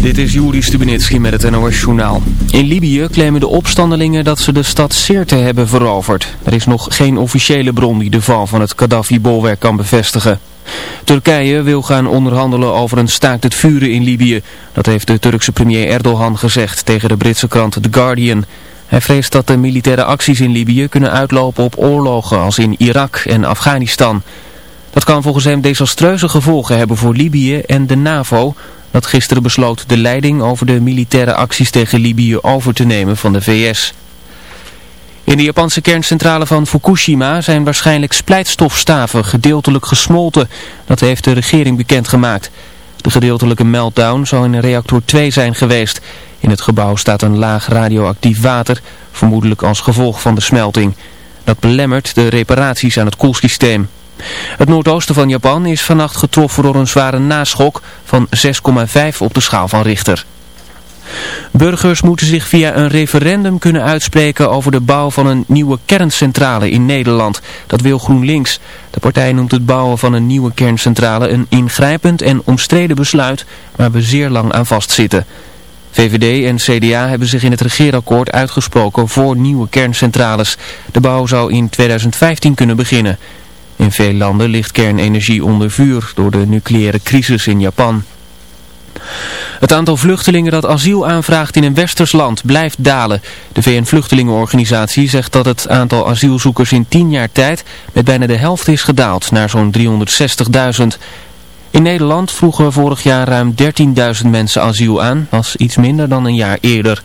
Dit is Juri Stubenitski met het NOS-journaal. In Libië claimen de opstandelingen dat ze de stad Sirte hebben veroverd. Er is nog geen officiële bron die de val van het Gaddafi-bolwerk kan bevestigen. Turkije wil gaan onderhandelen over een staakt het vuren in Libië. Dat heeft de Turkse premier Erdogan gezegd tegen de Britse krant The Guardian. Hij vreest dat de militaire acties in Libië kunnen uitlopen op oorlogen als in Irak en Afghanistan. Dat kan volgens hem desastreuze gevolgen hebben voor Libië en de NAVO dat gisteren besloot de leiding over de militaire acties tegen Libië over te nemen van de VS. In de Japanse kerncentrale van Fukushima zijn waarschijnlijk splijtstofstaven gedeeltelijk gesmolten. Dat heeft de regering bekendgemaakt. De gedeeltelijke meltdown zou in reactor 2 zijn geweest. In het gebouw staat een laag radioactief water, vermoedelijk als gevolg van de smelting. Dat belemmert de reparaties aan het koelsysteem. Het noordoosten van Japan is vannacht getroffen door een zware naschok van 6,5 op de schaal van Richter. Burgers moeten zich via een referendum kunnen uitspreken over de bouw van een nieuwe kerncentrale in Nederland. Dat wil GroenLinks. De partij noemt het bouwen van een nieuwe kerncentrale een ingrijpend en omstreden besluit waar we zeer lang aan vastzitten. VVD en CDA hebben zich in het regeerakkoord uitgesproken voor nieuwe kerncentrales. De bouw zou in 2015 kunnen beginnen. In veel landen ligt kernenergie onder vuur door de nucleaire crisis in Japan. Het aantal vluchtelingen dat asiel aanvraagt in een westers land blijft dalen. De VN-vluchtelingenorganisatie zegt dat het aantal asielzoekers in 10 jaar tijd met bijna de helft is gedaald naar zo'n 360.000. In Nederland vroegen vorig jaar ruim 13.000 mensen asiel aan, is iets minder dan een jaar eerder.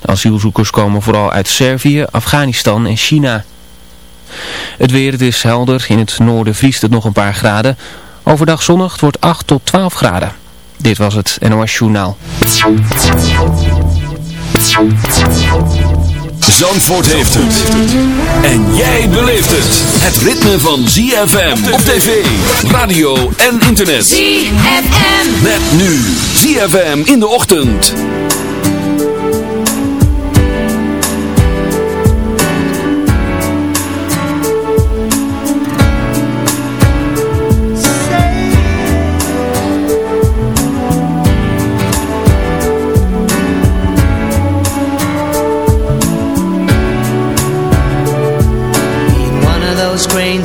De asielzoekers komen vooral uit Servië, Afghanistan en China. Het weer, het is helder. In het noorden vriest het nog een paar graden. Overdag zonnig, het wordt 8 tot 12 graden. Dit was het NOS Journaal. Zandvoort heeft het. En jij beleeft het. Het ritme van ZFM op tv, radio en internet. ZFM. Met nu ZFM in de ochtend.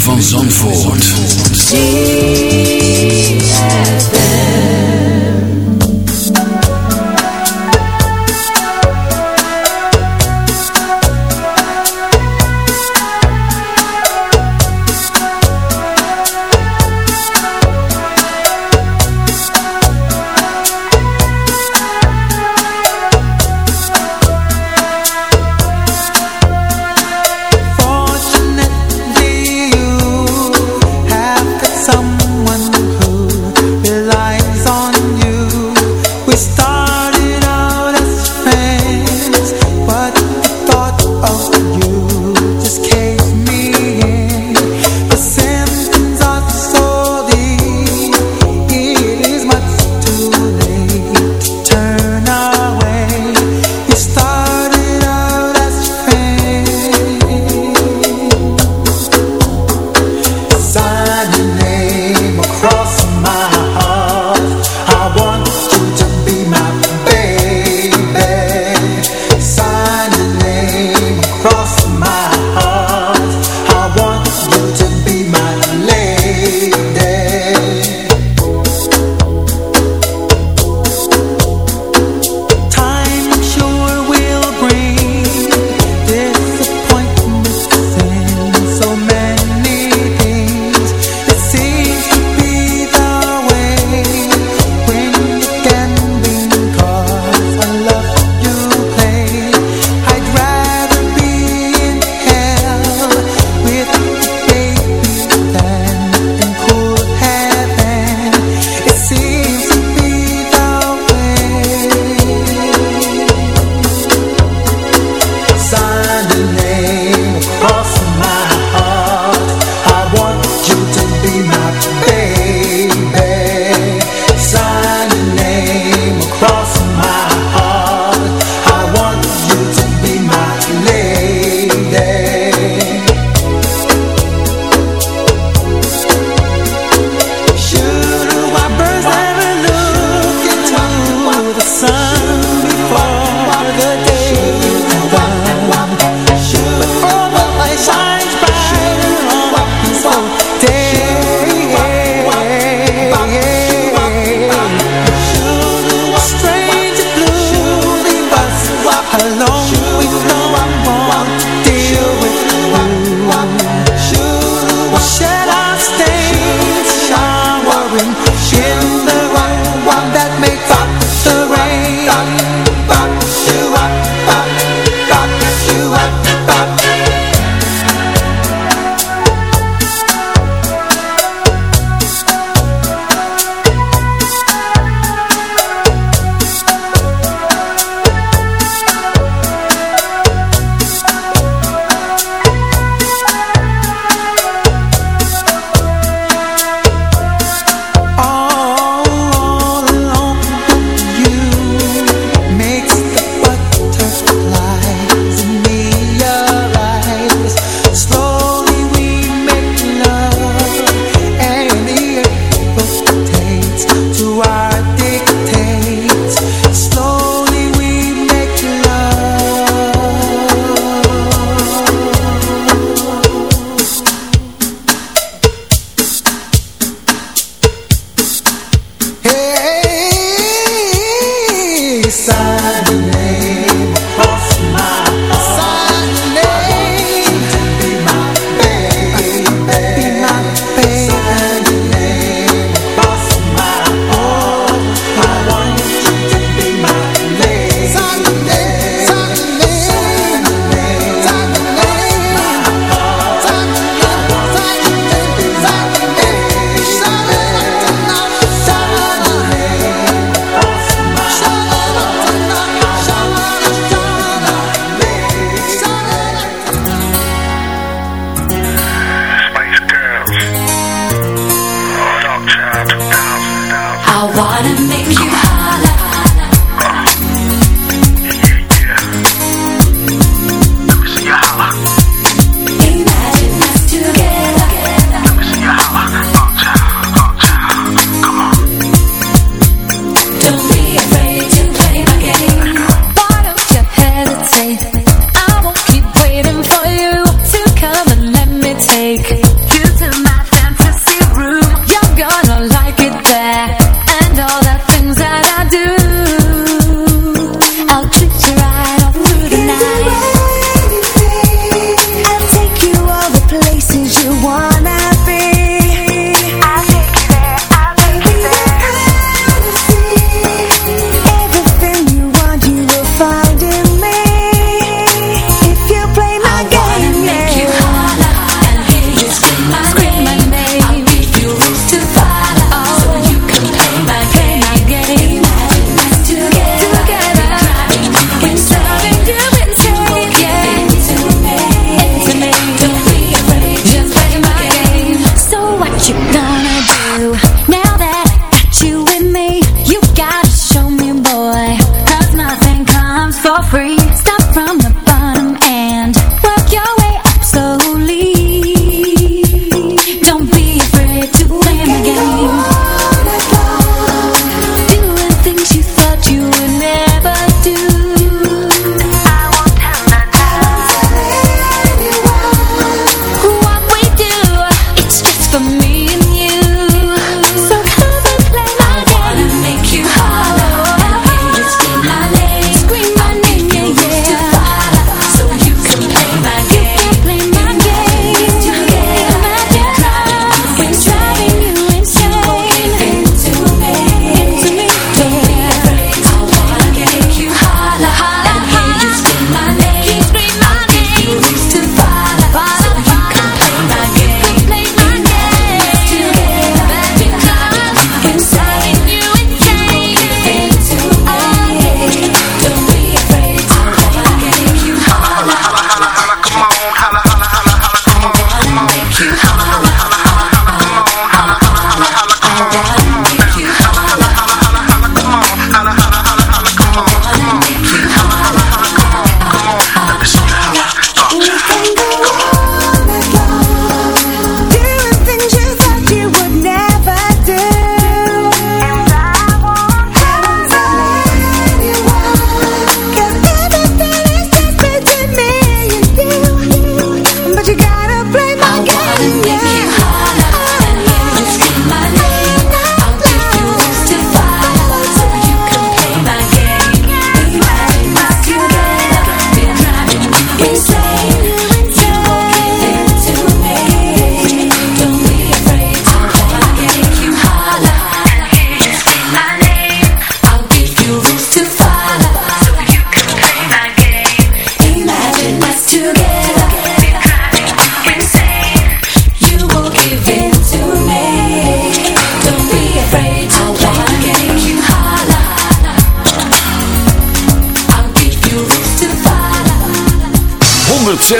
van Zandvoort.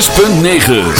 106.9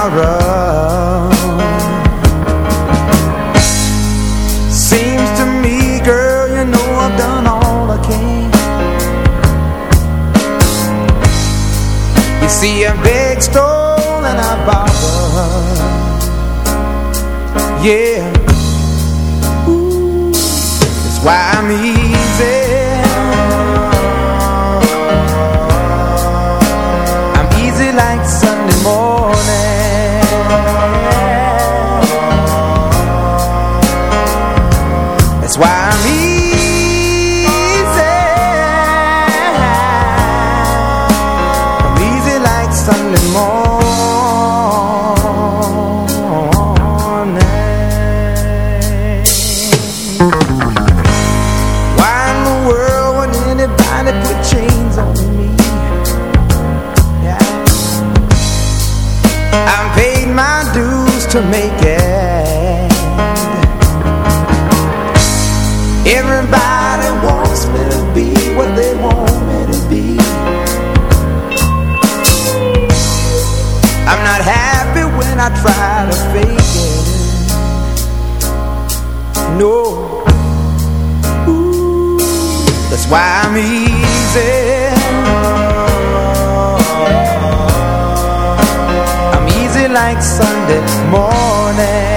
tomorrow. I'm not happy when I try to fake it. No. Ooh, that's why I'm easy. I'm easy like Sunday morning.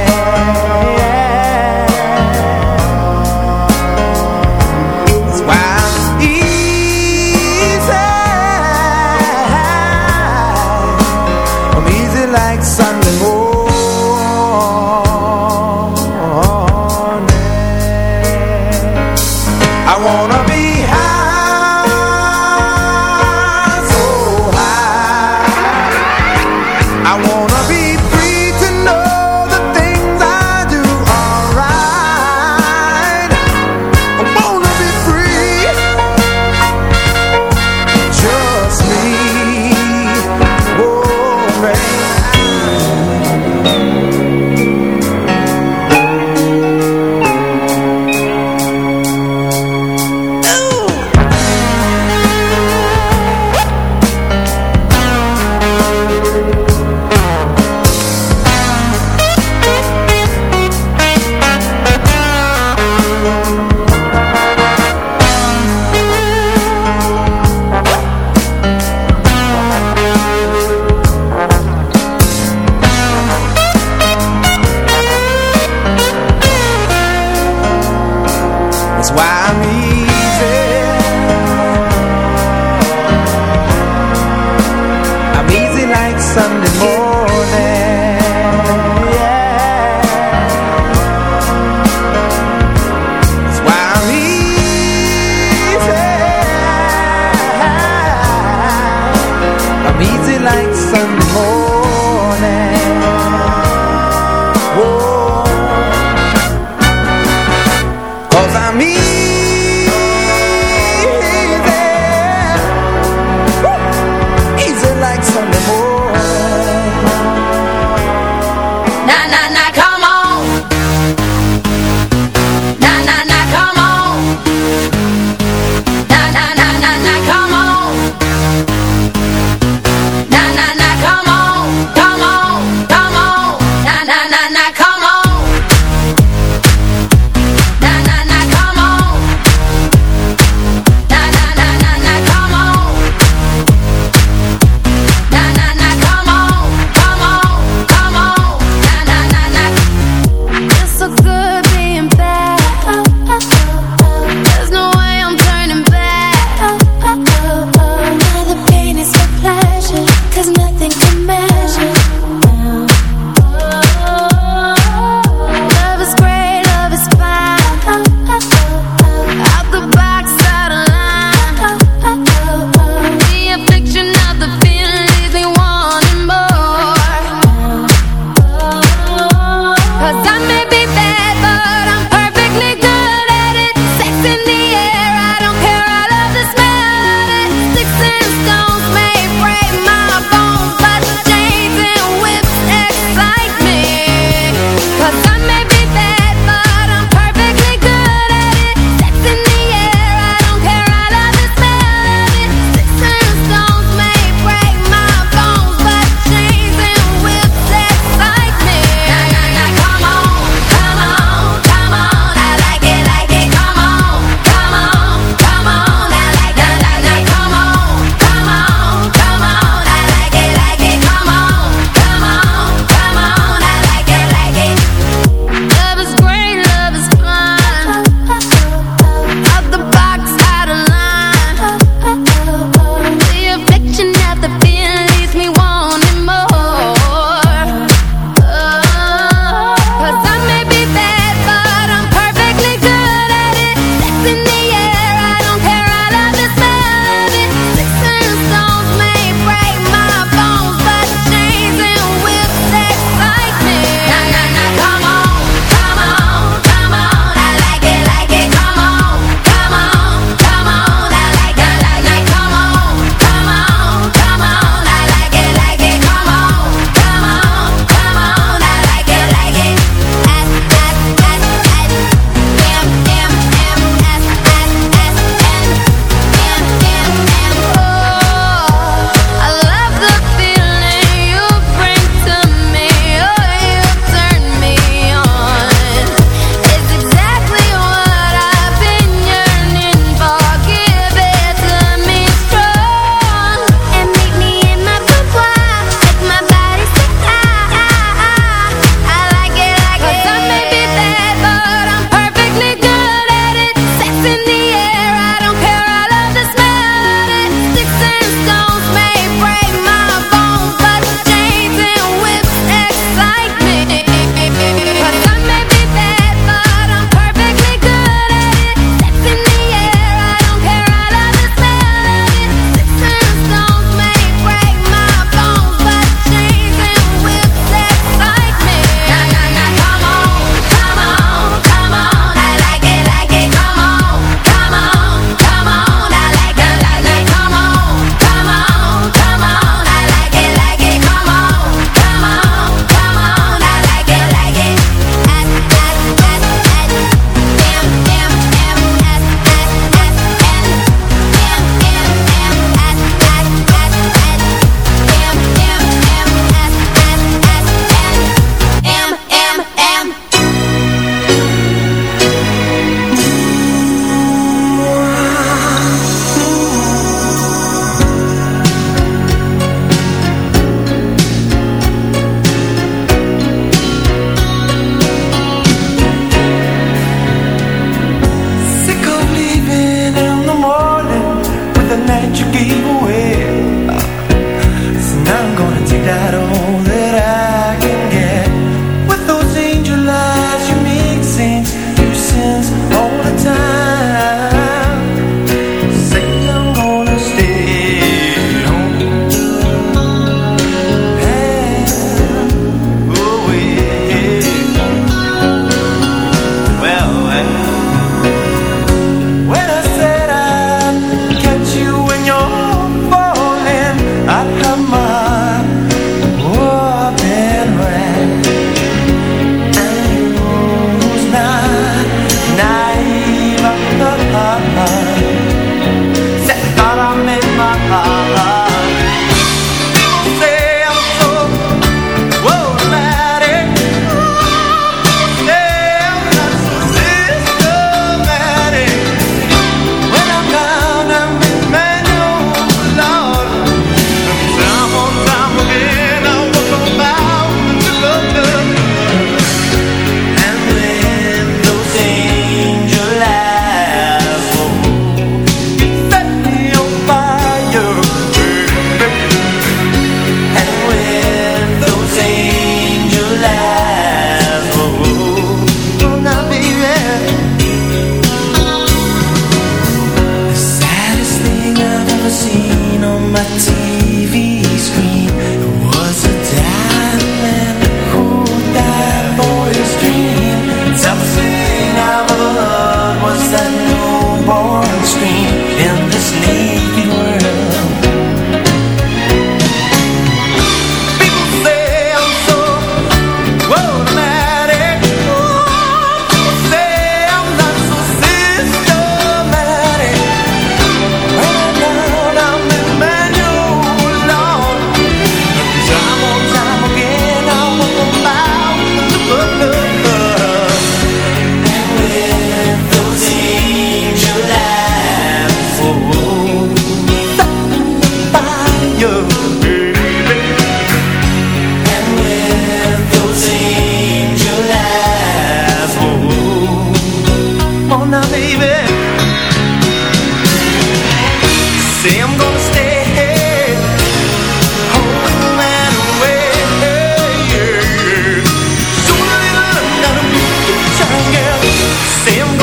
say I'm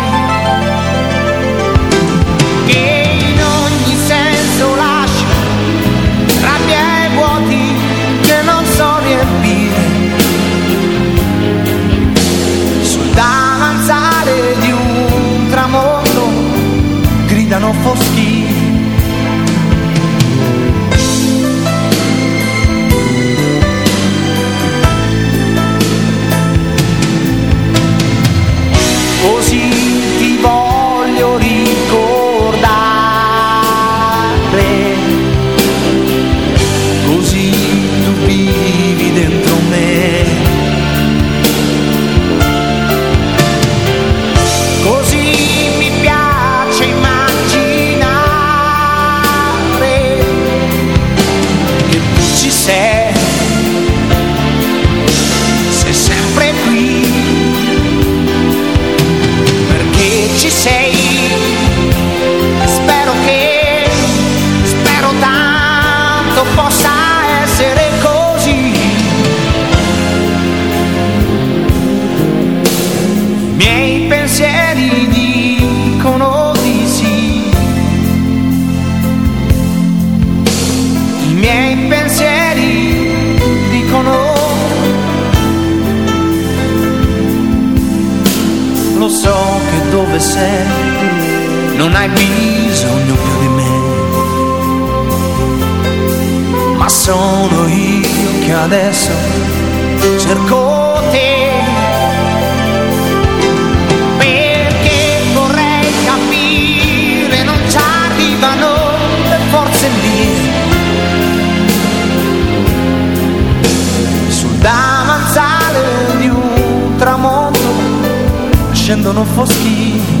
scendono foschi.